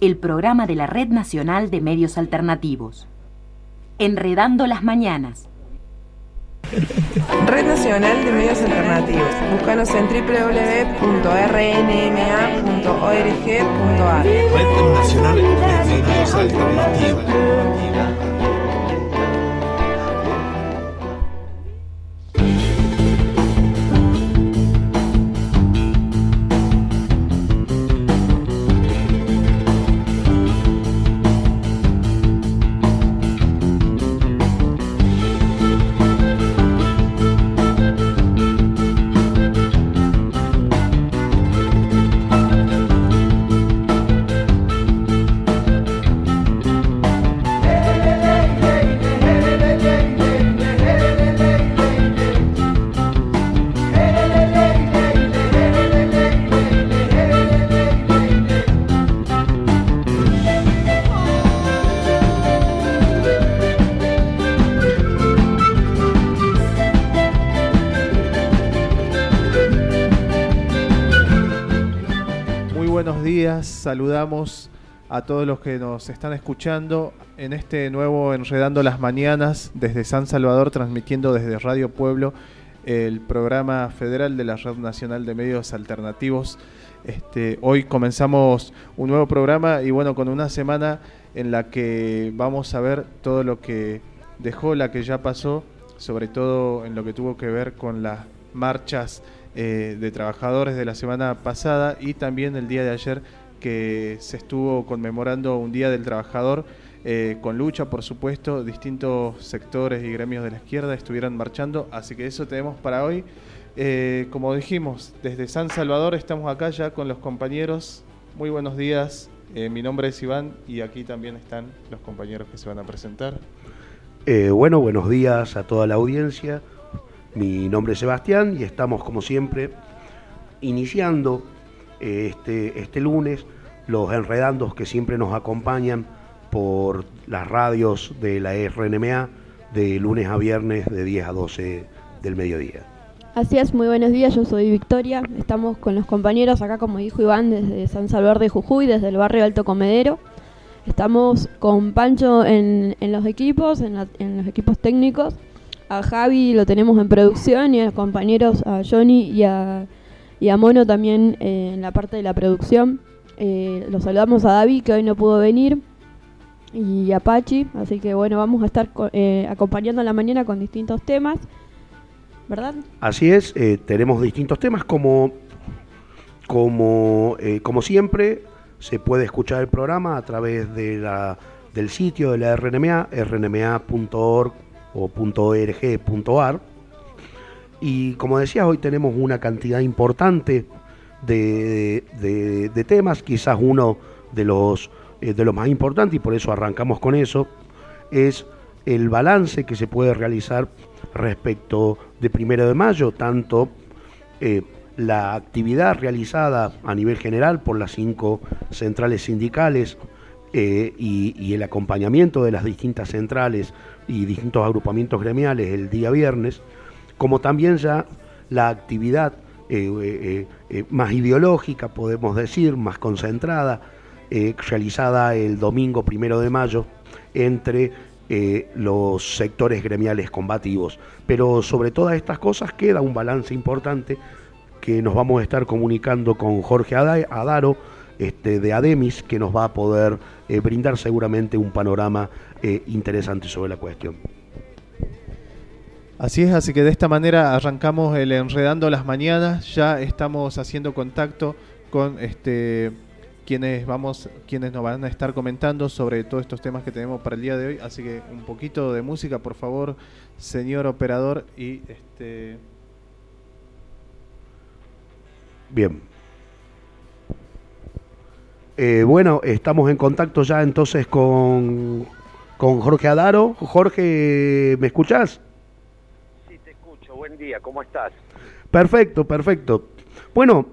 el programa de la Red Nacional de Medios Alternativos. Enredando las Mañanas. Red Nacional de Medios Alternativos. Búscanos en www.rnma.org.ar. Red Nacional de Medios Alternativos. Saludamos a todos los que nos están escuchando en este nuevo Enredando las Mañanas desde San Salvador, transmitiendo desde Radio Pueblo el programa federal de la Red Nacional de Medios Alternativos. Este, hoy comenzamos un nuevo programa y bueno, con una semana en la que vamos a ver todo lo que dejó, la que ya pasó, sobre todo en lo que tuvo que ver con las marchas eh, de trabajadores de la semana pasada y también el día de ayer que se estuvo conmemorando un Día del Trabajador eh, con lucha, por supuesto, distintos sectores y gremios de la izquierda estuvieron marchando, así que eso tenemos para hoy. Eh, como dijimos, desde San Salvador estamos acá ya con los compañeros. Muy buenos días, eh, mi nombre es Iván y aquí también están los compañeros que se van a presentar. bueno, buenos días a toda la audiencia. Mi nombre es Sebastián y estamos como siempre iniciando este, este lunes, los enredandos que siempre nos acompañan por las radios de la RNMA de lunes a viernes de 10 a 12 del mediodía. Así es, muy buenos días, yo soy Victoria, estamos con los compañeros acá, como dijo Iván, desde San Salvador de Jujuy, desde el barrio Alto Comedero. Estamos con Pancho en, los equipos, en, en, los equipos técnicos. A Javi lo tenemos en producción y a los compañeros, a Johnny y a y a Mono también eh, en la parte de la producción. Eh, los saludamos a David, que hoy no pudo venir, y a Pachi, así que bueno, vamos a estar eh, acompañando la mañana con distintos temas, ¿verdad? Así es, tenemos distintos temas como, como, como siempre, se puede escuchar el programa a través de la, del sitio de la RNMA, rnma.org o .org.ar y como decías, hoy tenemos una cantidad importante de, temas, quizás uno de los, eh, de los más importantes, y por eso arrancamos con eso, es el balance que se puede realizar respecto de primero de mayo, tanto eh, la actividad realizada a nivel general por las cinco centrales sindicales eh, y, el acompañamiento de las distintas centrales y distintos agrupamientos gremiales el día viernes, como también ya la actividad eh, eh, eh, más ideológica, podemos decir, más concentrada, realizada el domingo primero de mayo entre los sectores gremiales combativos. Pero sobre todas estas cosas queda un balance importante que nos vamos a estar comunicando con Jorge Adaro, este, de Ademis, que nos va a poder brindar seguramente un panorama interesante sobre la cuestión. Así es, así que de esta manera arrancamos el Enredando las Mañanas, ya estamos haciendo contacto con este quienes vamos quienes nos van a estar comentando sobre todos estos temas que tenemos para el día de hoy, así que un poquito de música, por favor, señor operador y este Bien. Eh, bueno, estamos en contacto ya entonces con, con Jorge Adaro. Jorge, ¿me escuchás? Día, ¿cómo estás? Perfecto, perfecto. Bueno,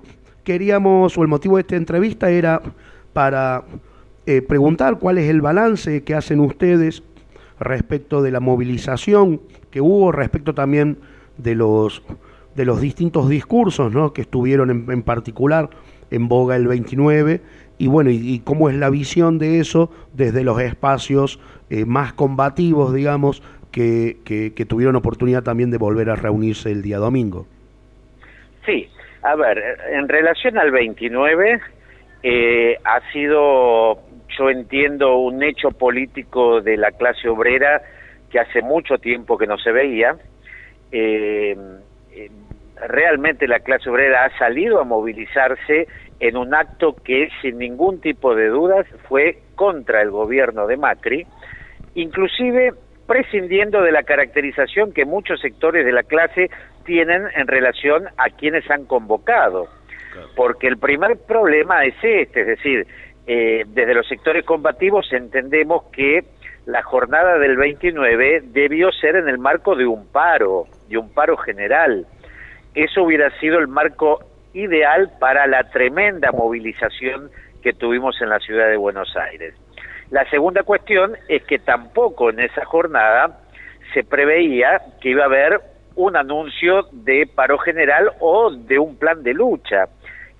queríamos, o el motivo de esta entrevista era para eh, preguntar cuál es el balance que hacen ustedes respecto de la movilización que hubo, respecto también de los, de los distintos discursos ¿no? que estuvieron en, particular en boga el 29 y bueno, y, cómo es la visión de eso desde los espacios eh, más combativos, digamos, que, tuvieron oportunidad también de volver a reunirse el día domingo. Sí, a ver, en relación al 29, eh, ha sido, yo entiendo, un hecho político de la clase obrera que hace mucho tiempo que no se veía. Eh, realmente la clase obrera ha salido a movilizarse en un acto que sin ningún tipo de dudas fue contra el gobierno de Macri, inclusive prescindiendo de la caracterización que muchos sectores de la clase tienen en relación a quienes han convocado. Porque el primer problema es este, es decir, eh, desde los sectores combativos entendemos que la jornada del 29 debió ser en el marco de un paro, de un paro general. Eso hubiera sido el marco ideal para la tremenda movilización que tuvimos en la ciudad de Buenos Aires. La segunda cuestión es que tampoco en esa jornada se preveía que iba a haber un anuncio de paro general o de un plan de lucha,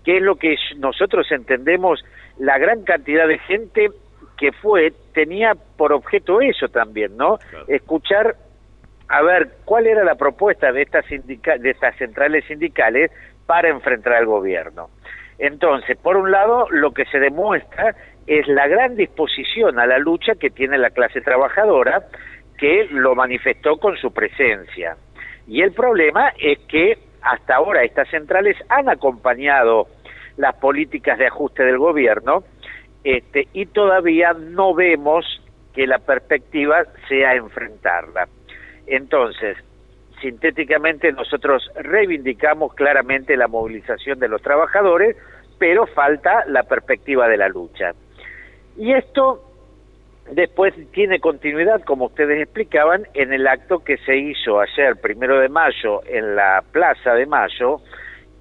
que es lo que nosotros entendemos la gran cantidad de gente que fue tenía por objeto eso también, ¿no? Escuchar a ver cuál era la propuesta de estas de estas centrales sindicales para enfrentar al gobierno. Entonces, por un lado, lo que se demuestra es la gran disposición a la lucha que tiene la clase trabajadora, que lo manifestó con su presencia. Y el problema es que hasta ahora estas centrales han acompañado las políticas de ajuste del gobierno este, y todavía no vemos que la perspectiva sea enfrentarla. Entonces, sintéticamente nosotros reivindicamos claramente la movilización de los trabajadores, pero falta la perspectiva de la lucha. Y esto después tiene continuidad, como ustedes explicaban, en el acto que se hizo ayer, primero de mayo, en la Plaza de Mayo,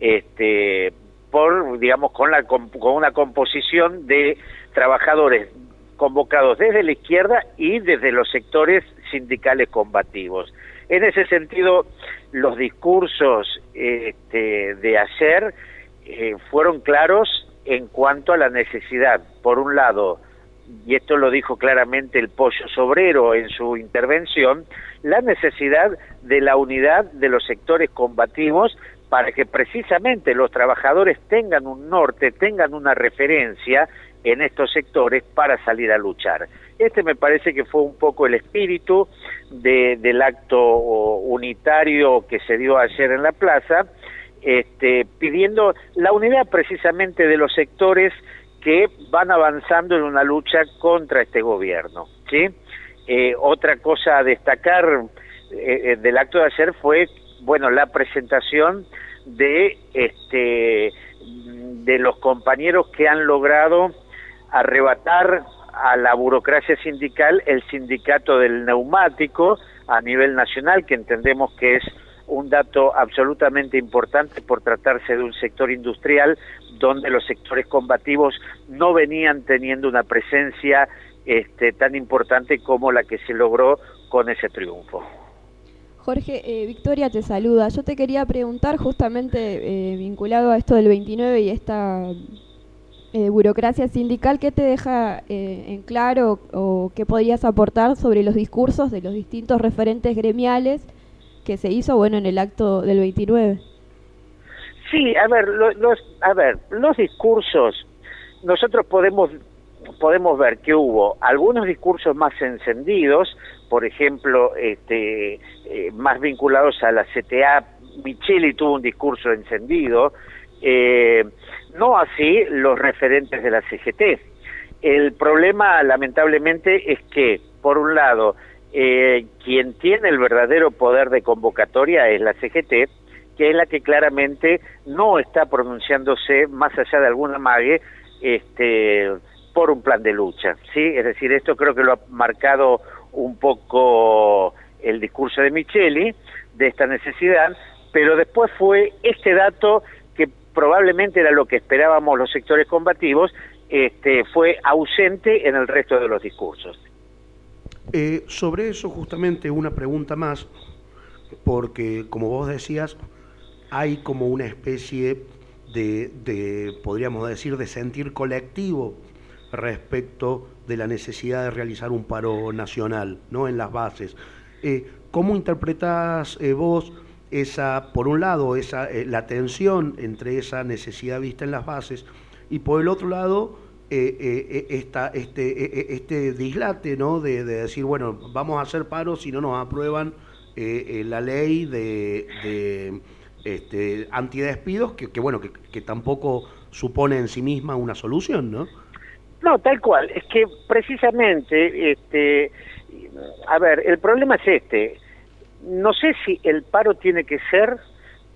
este, por, digamos, con, la, con una composición de trabajadores convocados desde la izquierda y desde los sectores sindicales combativos. En ese sentido, los discursos este, de ayer eh, fueron claros en cuanto a la necesidad, por un lado, y esto lo dijo claramente el Pollo Sobrero en su intervención, la necesidad de la unidad de los sectores combativos para que precisamente los trabajadores tengan un norte, tengan una referencia en estos sectores para salir a luchar. Este me parece que fue un poco el espíritu del acto unitario que se dio ayer en la plaza, este, pidiendo la unidad precisamente de los sectores que van avanzando en una lucha contra este gobierno. ¿sí? Eh, otra cosa a destacar eh, eh, del acto de ayer fue bueno la presentación de este de los compañeros que han logrado arrebatar a la burocracia sindical el sindicato del neumático a nivel nacional, que entendemos que es un dato absolutamente importante por tratarse de un sector industrial donde los sectores combativos no venían teniendo una presencia este, tan importante como la que se logró con ese triunfo. Jorge, eh, Victoria te saluda. Yo te quería preguntar justamente eh, vinculado a esto del 29 y esta eh, burocracia sindical, ¿qué te deja en claro o qué podrías aportar sobre los discursos de los distintos referentes gremiales que se hizo bueno en el acto del 29? Sí, a ver, los, a ver, los discursos, nosotros podemos podemos ver que hubo algunos discursos más encendidos, por ejemplo, este, eh, más vinculados a la CTA. Micheli tuvo un discurso encendido, eh, no así los referentes de la CGT. El problema, lamentablemente, es que, por un lado, eh, quien tiene el verdadero poder de convocatoria es la CGT, que es la que claramente no está pronunciándose más allá de alguna mague este, por un plan de lucha. ¿sí? Es decir, esto creo que lo ha marcado un poco el discurso de Micheli, de esta necesidad, pero después fue este dato probablemente era lo que esperábamos los sectores combativos, este, fue ausente en el resto de los discursos. Eh, sobre eso justamente una pregunta más, porque como vos decías, hay como una especie de, podríamos decir, de sentir colectivo respecto de la necesidad de realizar un paro nacional, ¿no? En las bases. Eh, ¿Cómo interpretás eh, vos esa, por un lado, esa, la tensión entre esa necesidad vista en las bases y por el otro lado, esta, este, este dislate, ¿no? De, decir, bueno, vamos a hacer paro si no nos aprueban la ley de, de este, antidespidos, que, que bueno, que, que tampoco supone en sí misma una solución, ¿no? No, tal cual. Es que precisamente, este, a ver, el problema es este. No sé si el paro tiene que ser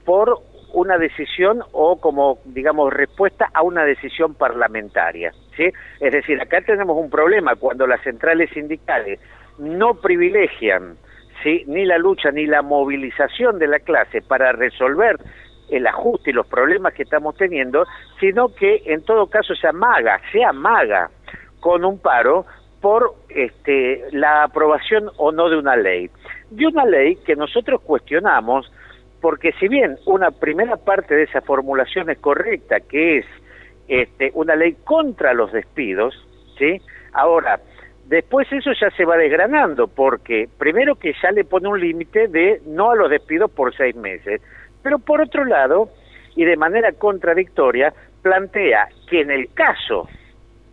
por una decisión o como, digamos, respuesta a una decisión parlamentaria. ¿sí? Es decir, acá tenemos un problema cuando las centrales sindicales no privilegian ¿sí? ni la lucha ni la movilización de la clase para resolver el ajuste y los problemas que estamos teniendo, sino que en todo caso se amaga, se amaga con un paro por este, la aprobación o no de una ley. De una ley que nosotros cuestionamos porque si bien una primera parte de esa formulación es correcta, que es este, una ley contra los despidos, ¿sí? Ahora, después eso ya se va desgranando, porque primero que ya le pone un límite de no a los despidos por seis meses, pero por otro lado, y de manera contradictoria, plantea que en el caso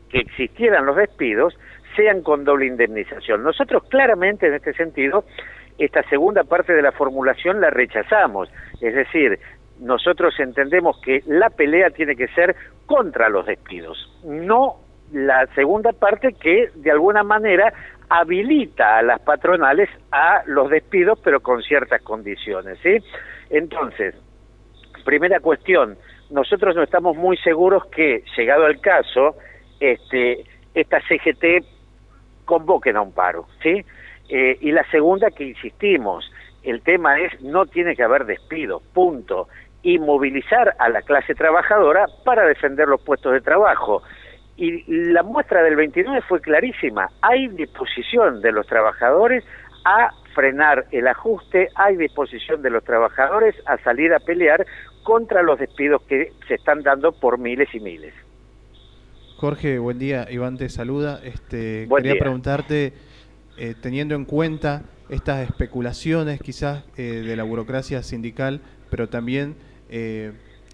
que existieran los despidos, sean con doble indemnización. Nosotros claramente en este sentido, esta segunda parte de la formulación la rechazamos. Es decir, nosotros entendemos que la pelea tiene que ser contra los despidos, no la segunda parte que de alguna manera habilita a las patronales a los despidos, pero con ciertas condiciones, ¿sí? Entonces, primera cuestión, nosotros no estamos muy seguros que, llegado al caso, este, esta CGT convoquen a un paro, ¿sí? Eh, y la segunda que insistimos, el tema es no tiene que haber despido, punto, y movilizar a la clase trabajadora para defender los puestos de trabajo. Y la muestra del 29 fue clarísima, hay disposición de los trabajadores a frenar el ajuste, hay disposición de los trabajadores a salir a pelear contra los despidos que se están dando por miles y miles. Jorge, buen día. Iván te saluda. Este, quería preguntarte, eh, teniendo en cuenta estas especulaciones quizás eh, de la burocracia sindical, pero también eh,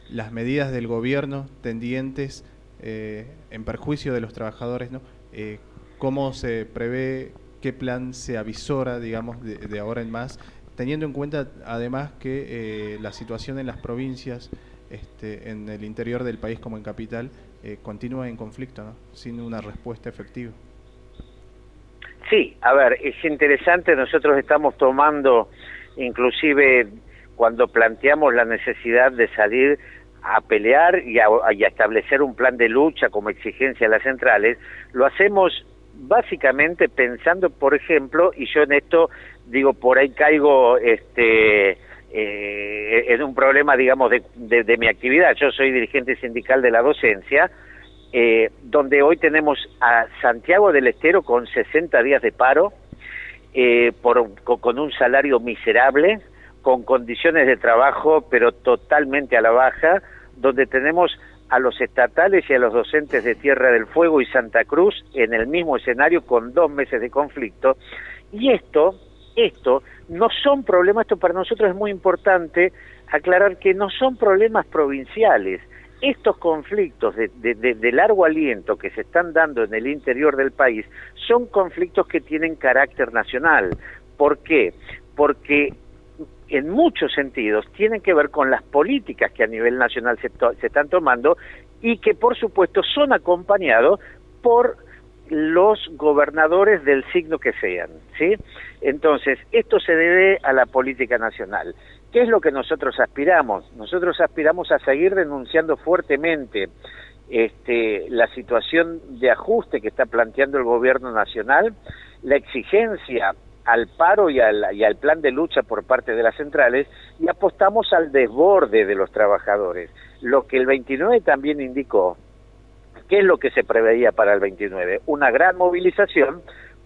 las medidas del gobierno tendientes en perjuicio de los trabajadores. ¿Cómo se prevé qué plan se avisora, digamos, de, ahora en más, teniendo en cuenta además que la situación en las provincias, este, en el interior del país como en capital, continúa en conflicto, ¿no? sin una respuesta efectiva. Sí, a ver, es interesante, nosotros estamos tomando, inclusive cuando planteamos la necesidad de salir a pelear y a, establecer un plan de lucha como exigencia a las centrales, lo hacemos básicamente pensando, por ejemplo, y yo en esto digo, por ahí caigo este eh, en un problema, digamos, de, de, mi actividad. Yo soy dirigente sindical de la docencia, eh, donde hoy tenemos a Santiago del Estero con 60 días de paro, eh, por, con un salario miserable, con condiciones de trabajo, pero totalmente a la baja, donde tenemos a los estatales y a los docentes de Tierra del Fuego y Santa Cruz en el mismo escenario con dos meses de conflicto. Y esto, esto no son problemas, esto para nosotros es muy importante aclarar que no son problemas provinciales. Estos conflictos de, de largo aliento que se están dando en el interior del país son conflictos que tienen carácter nacional. ¿Por qué? Porque en muchos sentidos tienen que ver con las políticas que a nivel nacional se, se están tomando y que por supuesto son acompañados por los gobernadores del signo que sean, ¿sí? Entonces, esto se debe a la política nacional. ¿Qué es lo que nosotros aspiramos? Nosotros aspiramos a seguir denunciando fuertemente este, la situación de ajuste que está planteando el gobierno nacional, la exigencia al paro y al, y al plan de lucha por parte de las centrales y apostamos al desborde de los trabajadores. Lo que el 29 también indicó, ¿qué es lo que se preveía para el 29? Una gran movilización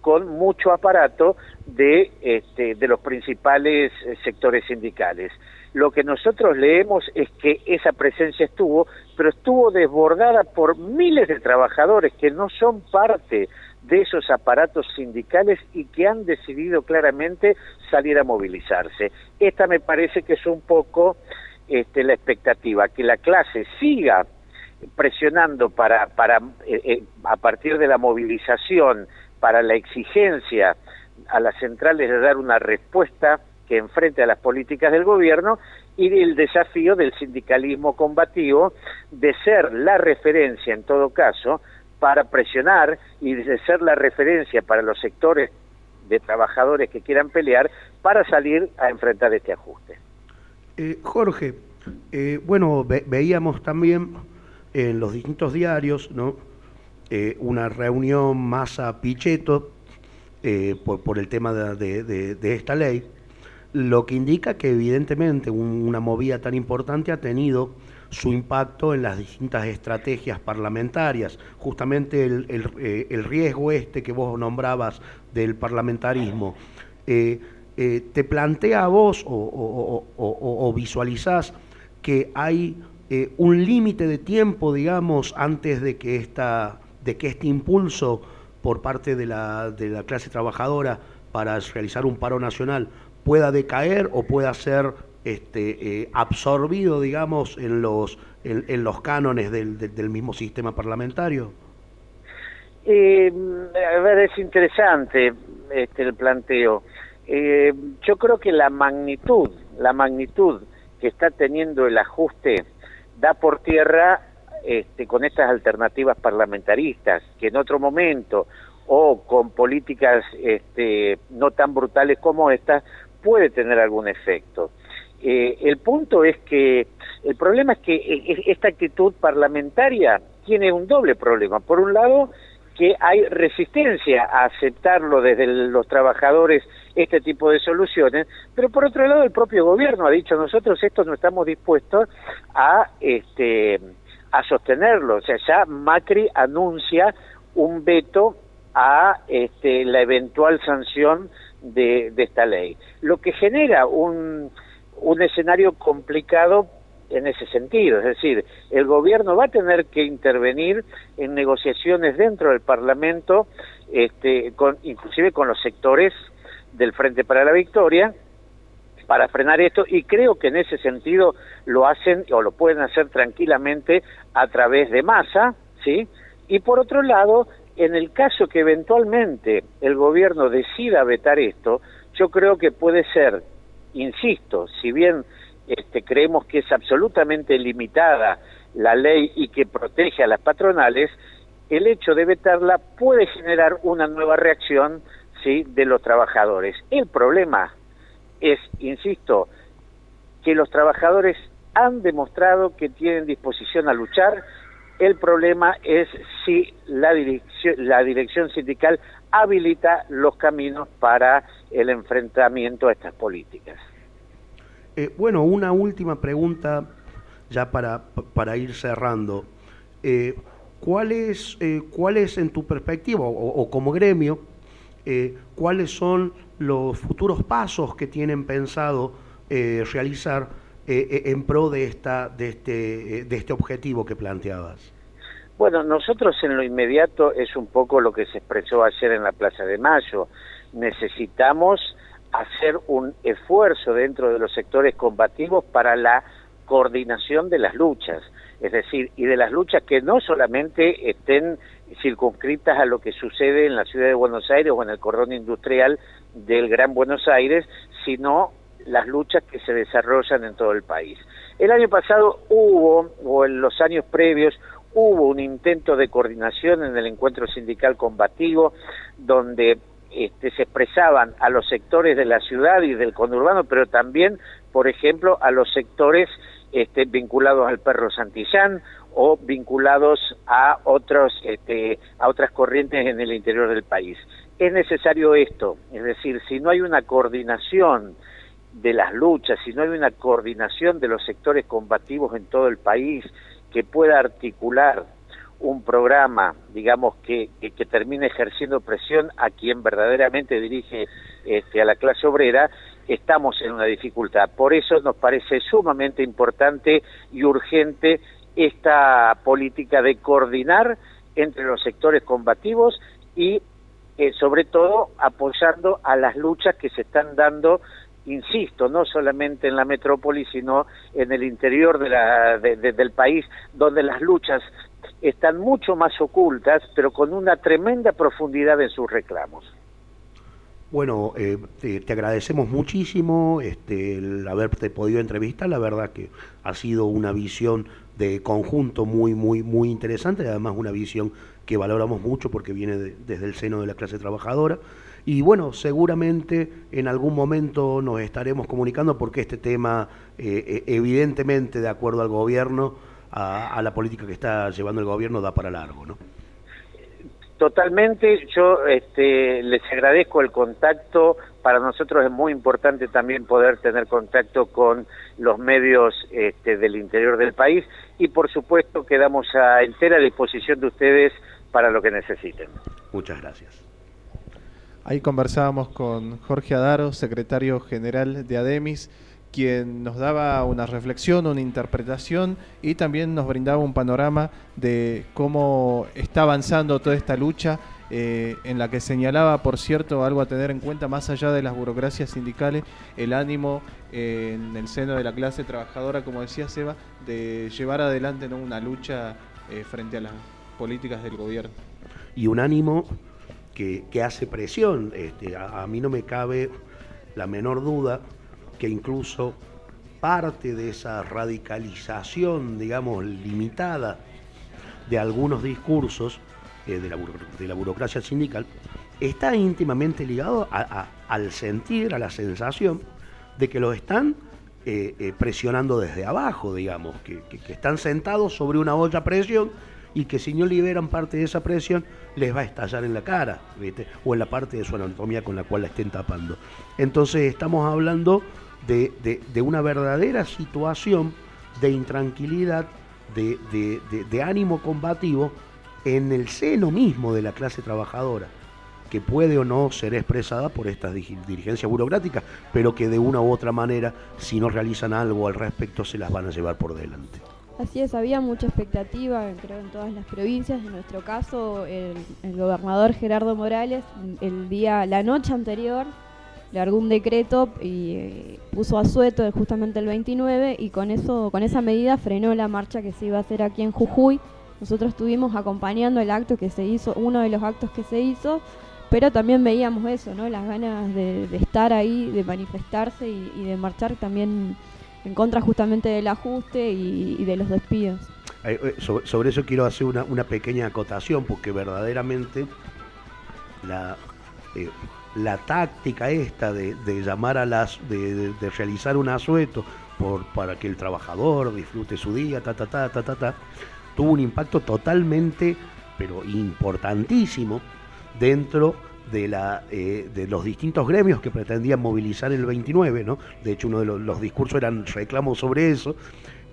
con mucho aparato de, este, de los principales eh, sectores sindicales. Lo que nosotros leemos es que esa presencia estuvo, pero estuvo desbordada por miles de trabajadores que no son parte de esos aparatos sindicales y que han decidido claramente salir a movilizarse. Esta me parece que es un poco este, la expectativa, que la clase siga presionando para, para eh, eh, a partir de la movilización, para la exigencia a las centrales de dar una respuesta que enfrente a las políticas del gobierno y el desafío del sindicalismo combativo de ser la referencia en todo caso para presionar y de ser la referencia para los sectores de trabajadores que quieran pelear para salir a enfrentar este ajuste. Eh, Jorge, eh, bueno, veíamos también en los distintos diarios, ¿no? Eh, una reunión masa Pichetto por, por, el tema de, esta ley, lo que indica que evidentemente una movida tan importante ha tenido su impacto en las distintas estrategias parlamentarias. Justamente el, el, riesgo este que vos nombrabas del parlamentarismo. Eh, eh, ¿Te plantea a vos o, o, visualizás que hay eh, un límite de tiempo, digamos, antes de que, esta, de que este impulso por parte de la, de la clase trabajadora para realizar un paro nacional pueda decaer o pueda ser este, absorbido, digamos, en los, en, los cánones del, del, mismo sistema parlamentario? Eh, a ver, es interesante este, el planteo. Eh, yo creo que la magnitud, la magnitud que está teniendo el ajuste da por tierra este, con estas alternativas parlamentaristas, que en otro momento o con políticas este, no tan brutales como esta puede tener algún efecto. Eh, el punto es que el problema es que eh, esta actitud parlamentaria tiene un doble problema. Por un lado, que hay resistencia a aceptarlo desde los trabajadores este tipo de soluciones, pero por otro lado el propio gobierno ha dicho nosotros esto no estamos dispuestos a este a sostenerlo, o sea ya Macri anuncia un veto a este, la eventual sanción de, de esta ley, lo que genera un un escenario complicado en ese sentido, es decir, el gobierno va a tener que intervenir en negociaciones dentro del Parlamento, este, con, inclusive con los sectores del Frente para la Victoria, para frenar esto y creo que en ese sentido lo hacen o lo pueden hacer tranquilamente a través de masa, ¿sí? Y por otro lado, en el caso que eventualmente el gobierno decida vetar esto, yo creo que puede ser insisto, si bien este, creemos que es absolutamente limitada la ley y que protege a las patronales, el hecho de vetarla puede generar una nueva reacción ¿sí? de los trabajadores. El problema es, insisto, que los trabajadores han demostrado que tienen disposición a luchar. El problema es si la dirección, la dirección sindical habilita los caminos para el enfrentamiento a estas políticas. Eh, bueno, una última pregunta ya para, para ir cerrando. Eh, ¿cuál, es, eh, ¿Cuál es en tu perspectiva o, como gremio, cuáles son los futuros pasos que tienen pensado realizar en pro de, esta, de, este, de este objetivo que planteabas? Bueno, nosotros en lo inmediato es un poco lo que se expresó ayer en la Plaza de Mayo. Necesitamos hacer un esfuerzo dentro de los sectores combativos para la coordinación de las luchas, es decir, y de las luchas que no solamente estén circunscritas a lo que sucede en la ciudad de Buenos Aires o en el cordón industrial del Gran Buenos Aires, sino las luchas que se desarrollan en todo el país. El año pasado hubo, o en los años previos, hubo un intento de coordinación en el encuentro sindical combativo, donde este, se expresaban a los sectores de la ciudad y del conurbano, pero también, por ejemplo, a los sectores este, vinculados al perro Santillán o vinculados a otros este, a otras corrientes en el interior del país. Es necesario esto, es decir, si no hay una coordinación de las luchas, si no hay una coordinación de los sectores combativos en todo el país, que pueda articular un programa, digamos, que, que, termine ejerciendo presión a quien verdaderamente dirige este, a la clase obrera, estamos en una dificultad. Por eso nos parece sumamente importante y urgente esta política de coordinar entre los sectores combativos y eh, sobre todo apoyando a las luchas que se están dando insisto, no solamente en la metrópoli, sino en el interior de la, del país, donde las luchas están mucho más ocultas, pero con una tremenda profundidad en sus reclamos. Bueno, eh, te, agradecemos muchísimo este, el haberte podido entrevistar. La verdad que ha sido una visión de conjunto muy, muy, muy interesante además una visión que valoramos mucho porque viene desde el seno de la clase trabajadora. Y bueno, seguramente en algún momento nos estaremos comunicando porque este tema, eh, eh, evidentemente, de acuerdo al gobierno, a, a la política que está llevando el gobierno, da para largo, ¿no? Totalmente, yo este, les agradezco el contacto. Para nosotros es muy importante también poder tener contacto con los medios este, del interior del país y por supuesto quedamos a entera disposición de ustedes para lo que necesiten. Muchas gracias. Ahí conversábamos con Jorge Adaro, secretario general de ADEMIS quien nos daba una reflexión, una interpretación y también nos brindaba un panorama de cómo está avanzando toda esta lucha, eh, en la que señalaba, por cierto, algo a tener en cuenta, más allá de las burocracias sindicales, el ánimo eh, en el seno de la clase trabajadora, como decía Seba, de llevar adelante ¿no? una lucha eh, frente a las políticas del gobierno. Y un ánimo que, hace presión. Este, a mí no me cabe la menor duda que incluso parte de esa radicalización, digamos, limitada de algunos discursos eh, de, la burocracia sindical, está íntimamente ligado al sentir, a la sensación de que lo están eh, eh, presionando desde abajo, digamos, que, están sentados sobre una olla presión y que si no liberan parte de esa presión les va a estallar en la cara, o en la parte de su anatomía con la cual la estén tapando. Entonces estamos hablando de, una verdadera situación de intranquilidad, de, ánimo combativo en el seno mismo de la clase trabajadora, que puede o no ser expresada por estas dirigencias burocráticas, pero que de una u otra manera, si no realizan algo al respecto, se las van a llevar por delante. Así es, había mucha expectativa, creo, en todas las provincias. En nuestro caso, el, el gobernador Gerardo Morales, el día, la noche anterior, largó un decreto y eh, puso a sueto justamente el 29 y con eso con esa medida frenó la marcha que se iba a hacer aquí en Jujuy. Nosotros estuvimos acompañando el acto que se hizo, uno de los actos que se hizo, pero también veíamos eso, ¿no? Las ganas de, estar ahí, de manifestarse y, de marchar también en contra justamente del ajuste y, de los despidos. Eh, sobre, eso quiero hacer una, una pequeña acotación, porque verdaderamente la, eh, la táctica esta de, llamar a las, de, realizar un asueto por, para que el trabajador disfrute su día, ta, ta, ta, ta, ta, ta, tuvo un impacto totalmente, pero importantísimo, dentro de, la, eh, de los distintos gremios que pretendían movilizar el 29, ¿no? De hecho, uno de los, discursos eran reclamos sobre eso,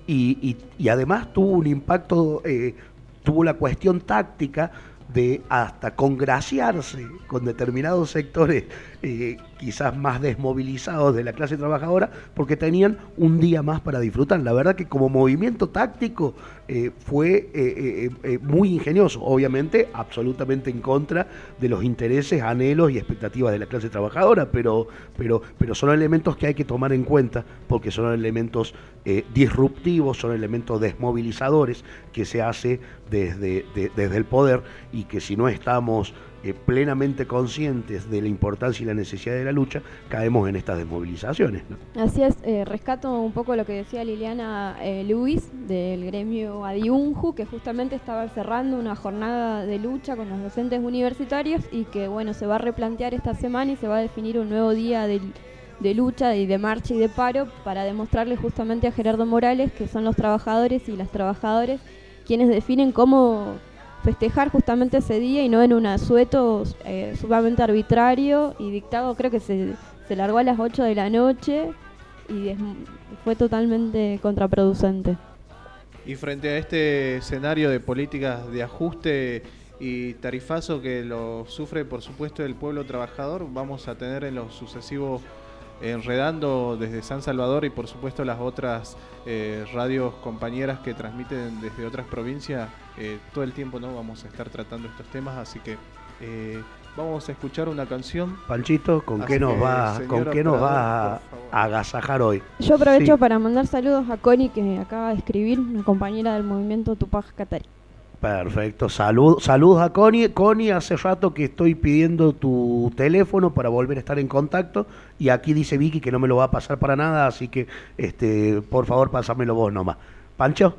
y, además tuvo un impacto, eh, tuvo la cuestión táctica de hasta congraciarse con determinados sectores eh, quizás más desmovilizados de la clase trabajadora porque tenían un día más para disfrutar. La verdad que como movimiento táctico eh, fue eh, muy ingenioso, obviamente absolutamente en contra de los intereses, anhelos y expectativas de la clase trabajadora, pero, pero, pero son elementos que hay que tomar en cuenta porque son elementos disruptivos, son elementos desmovilizadores que se hace desde, desde el poder y que si no estamos eh, plenamente conscientes de la importancia y la necesidad de la lucha, caemos en estas desmovilizaciones. Así es, eh, rescato un poco lo que decía Liliana eh, Luis del gremio Adiunju, que justamente estaba cerrando una jornada de lucha con los docentes universitarios y que bueno, se va a replantear esta semana y se va a definir un nuevo día de, de lucha y de marcha y de paro para demostrarle justamente a Gerardo Morales que son los trabajadores y las trabajadoras quienes definen cómo festejar justamente ese día y no en un asueto eh, sumamente arbitrario y dictado, creo que se, se largó a las 8 de la noche y fue totalmente contraproducente. Y frente a este escenario de políticas de ajuste y tarifazo que lo sufre por supuesto el pueblo trabajador, vamos a tener en los sucesivos enredando desde San Salvador y por supuesto las otras eh, radios compañeras que transmiten desde otras provincias, eh, todo el tiempo no vamos a estar tratando estos temas, así que eh, vamos a escuchar una canción. Panchito, ¿con Así qué nos va, con qué nos va a, agasajar hoy? Yo aprovecho Sí. para mandar saludos a Connie que acaba de escribir, una compañera del movimiento Tupac Katari. Perfecto, Salud, saludos a Connie. Connie, hace rato que estoy pidiendo tu teléfono para volver a estar en contacto y aquí dice Vicky que no me lo va a pasar para nada, así que este, por favor pásamelo vos nomás. Pancho.